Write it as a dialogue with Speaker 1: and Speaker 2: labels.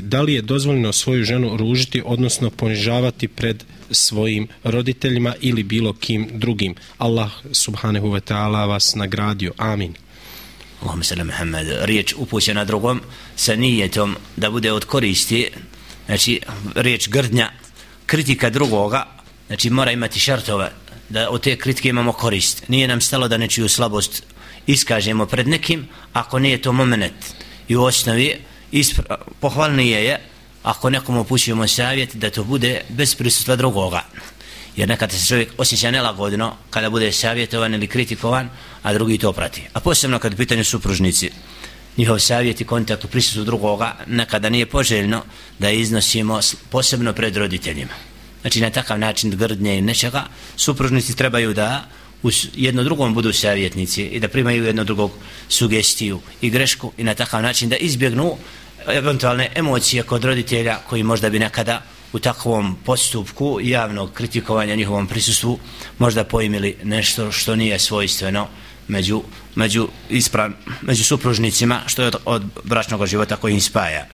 Speaker 1: Da li je dozvoljeno svoju ženu ružiti, odnosno ponižavati pred svojim roditeljima ili bilo kim drugim? Allah subhanahu wa ta'ala vas nagradio. Amin.
Speaker 2: Allahumma sallam Muhammed, riječ upućena drugom sa nijetom da bude od koristi, znači riječ grdnja, kritika drugoga, znači mora imati šartove da od te kritike imamo korist. Nije nam stalo da nečiju slabost iskažemo pred nekim, ako nije to moment i u osnovi ispra, pohvalnije je ako nekom upućujemo savjet da to bude bez prisutstva drugoga. Jer nekad se čovjek osjeća nelagodno kada bude savjetovan ili kritikovan a drugi to prati. A posebno kad u pitanju supružnici. Njihov savjet i kontakt u prisutstvu drugoga nekada nije poželjno da iznosimo posebno pred roditeljima. Znači na takav način grdnje i nečega supružnici trebaju da uz jedno drugom budu savjetnici i da primaju jedno drugog sugestiju i grešku i na takav način da izbjegnu eventualne emocije kod roditelja koji možda bi nekada u takvom postupku javnog kritikovanja njihovom prisustvu možda poimili nešto što nije svojstveno među, među, ispran, među supružnicima što je od, od bračnog života koji im spaja.